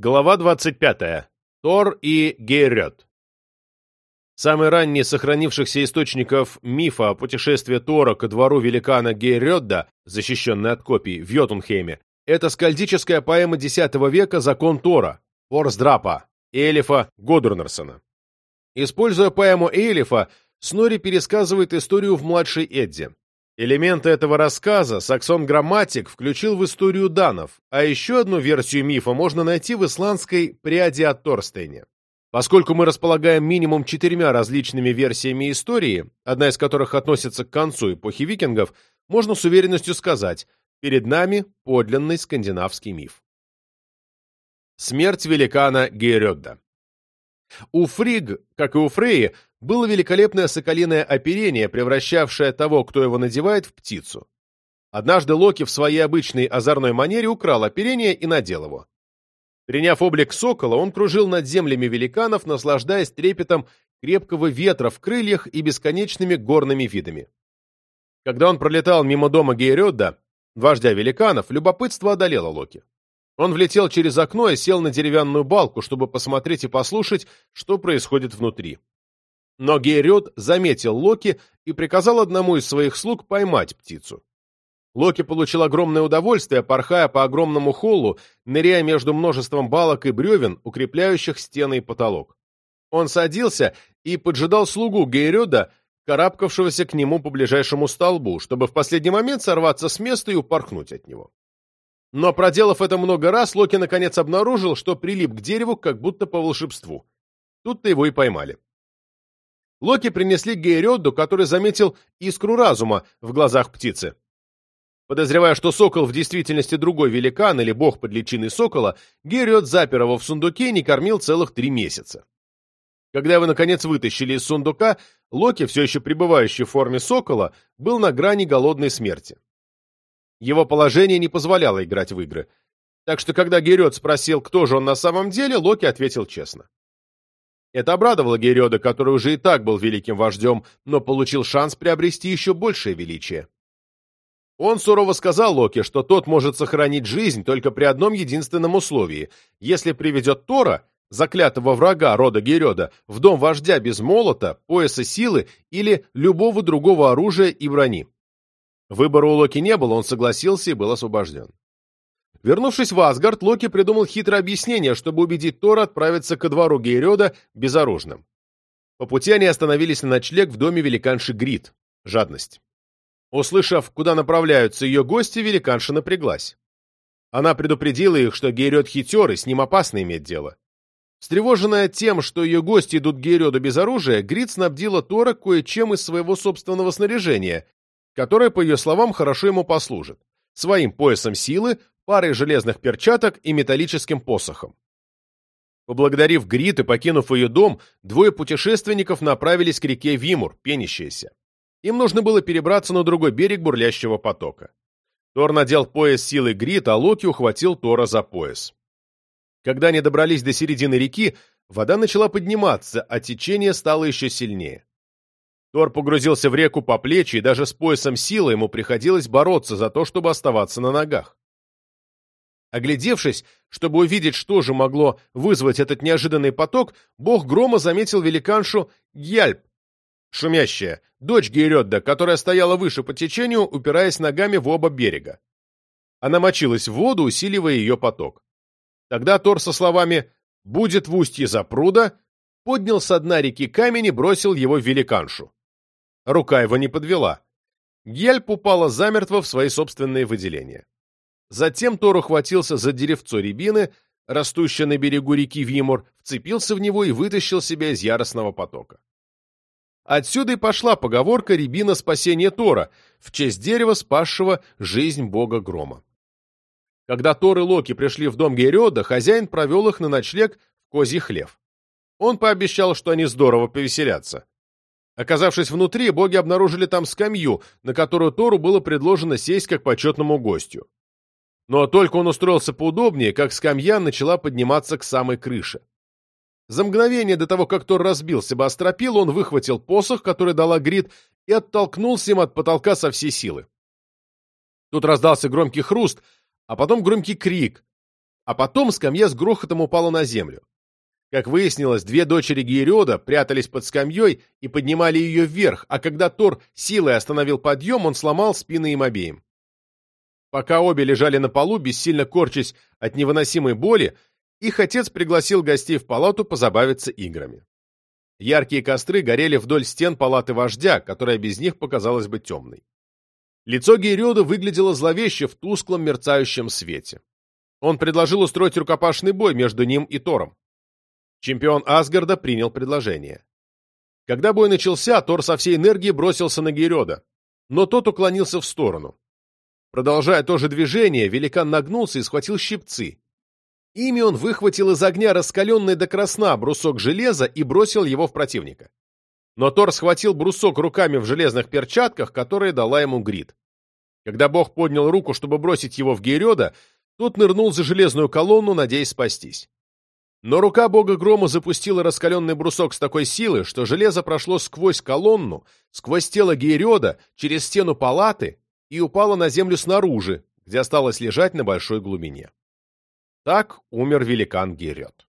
Глава 25. Тор и Гейрет. Самый ранний из сохранившихся источников мифа о путешествии Тора ко двору великана Гейрёдда, защищенный от копий, в Йотунхейме, это скальдическая поэма X века «Закон Тора» Орсдрапа Элифа Годурнерсона. Используя поэму Элифа, Снори пересказывает историю в младшей Эдде. Элементы этого рассказа Саксон Грамматик включил в историю данов, а еще одну версию мифа можно найти в исландской «Пряди от Торстейне». Поскольку мы располагаем минимум четырьмя различными версиями истории, одна из которых относится к концу эпохи викингов, можно с уверенностью сказать, перед нами подлинный скандинавский миф. Смерть великана Гейрёдда У Фриг, как и у Фреи, было великолепное соколиное оперение, превращавшее того, кто его надевает, в птицу. Однажды Локи в своей обычной озорной манере украл оперение и надел его. Приняв облик сокола, он кружил над землями великанов, наслаждаясь трепетом крепкого ветра в крыльях и бесконечными горными видами. Когда он пролетал мимо дома Гейрёдда, вождя великанов, любопытство одолело Локи. Он влетел через окно и сел на деревянную балку, чтобы посмотреть и послушать, что происходит внутри. Но Гейрёд заметил Локи и приказал одному из своих слуг поймать птицу. Локи получил огромное удовольствие, порхая по огромному холлу, ныряя между множеством балок и бревен, укрепляющих стены и потолок. Он садился и поджидал слугу Гейрёда, карабкавшегося к нему по ближайшему столбу, чтобы в последний момент сорваться с места и упорхнуть от него. Но, проделав это много раз, Локи наконец обнаружил, что прилип к дереву, как будто по волшебству. Тут-то его и поймали. Локи принесли Гейрёдду, который заметил искру разума в глазах птицы. Подозревая, что сокол в действительности другой великан или бог под личиной сокола, Герриот запер его в сундуке и не кормил целых три месяца. Когда его, наконец, вытащили из сундука, Локи, все еще пребывающий в форме сокола, был на грани голодной смерти. Его положение не позволяло играть в игры. Так что, когда Герриот спросил, кто же он на самом деле, Локи ответил честно. Это обрадовало Герриода, который уже и так был великим вождем, но получил шанс приобрести еще большее величие. Он сурово сказал Локи, что тот может сохранить жизнь только при одном единственном условии, если приведет Тора, заклятого врага рода Герёда, в дом вождя без молота, пояса силы или любого другого оружия и брони. Выбора у Локи не было, он согласился и был освобожден. Вернувшись в Асгард, Локи придумал хитрое объяснение, чтобы убедить Тора отправиться ко двору Гейрёда безоружным. По пути они остановились на ночлег в доме великанши Грит. Жадность. Услышав, куда направляются ее гости, великанша напряглась. Она предупредила их, что Гейрет хитер, и с ним опасно иметь дело. Встревоженная тем, что ее гости идут к Гейреду без оружия, Грит снабдила Тора кое-чем из своего собственного снаряжения, которое, по ее словам, хорошо ему послужит. Своим поясом силы, парой железных перчаток и металлическим посохом. Поблагодарив Грит и покинув ее дом, двое путешественников направились к реке Вимур, пенящейся. Им нужно было перебраться на другой берег бурлящего потока. Тор надел пояс силы Грит, а Локи ухватил Тора за пояс. Когда они добрались до середины реки, вода начала подниматься, а течение стало еще сильнее. Тор погрузился в реку по плечи, и даже с поясом силы ему приходилось бороться за то, чтобы оставаться на ногах. Оглядевшись, чтобы увидеть, что же могло вызвать этот неожиданный поток, бог грома заметил великаншу Гьяльп, шумящая, дочь Гейрёдда, которая стояла выше по течению, упираясь ногами в оба берега. Она мочилась в воду, усиливая ее поток. Тогда Тор со словами «будет в устье запруда» поднял со дна реки камень и бросил его в великаншу. Рука его не подвела. Гельп упала замертво в свои собственные выделения. Затем Тор ухватился за деревцо рябины, растущее на берегу реки Вимур, вцепился в него и вытащил себя из яростного потока. Отсюда и пошла поговорка «Рябина спасения Тора» в честь дерева, спасшего жизнь бога грома. Когда Тор и Локи пришли в дом Гериода, хозяин провел их на ночлег в козий хлев. Он пообещал, что они здорово повеселятся. Оказавшись внутри, боги обнаружили там скамью, на которую Тору было предложено сесть как почетному гостю. Но только он устроился поудобнее, как скамья начала подниматься к самой крыше. За мгновение до того, как Тор разбился бы остропил, он выхватил посох, который дала Грит, и оттолкнулся им от потолка со всей силы. Тут раздался громкий хруст, а потом громкий крик, а потом скамья с грохотом упала на землю. Как выяснилось, две дочери Гейриода прятались под скамьей и поднимали ее вверх, а когда Тор силой остановил подъем, он сломал спины им обеим. Пока обе лежали на полу, бессильно корчась от невыносимой боли, их отец пригласил гостей в палату позабавиться играми. Яркие костры горели вдоль стен палаты вождя, которая без них показалась бы темной. Лицо Гейриода выглядело зловеще в тусклом мерцающем свете. Он предложил устроить рукопашный бой между ним и Тором. Чемпион Асгарда принял предложение. Когда бой начался, Тор со всей энергией бросился на Гейрёда, но тот уклонился в сторону. Продолжая то же движение, великан нагнулся и схватил щипцы. Ими он выхватил из огня раскаленный до красна брусок железа и бросил его в противника. Но Тор схватил брусок руками в железных перчатках, которые дала ему Грид. Когда бог поднял руку, чтобы бросить его в Гейрёда, тот нырнул за железную колонну, надеясь спастись. Но рука бога грома запустила раскаленный брусок с такой силой, что железо прошло сквозь колонну, сквозь тело Гейрёда, через стену палаты и упало на землю снаружи, где осталось лежать на большой глубине. Так умер великан Гейрёд.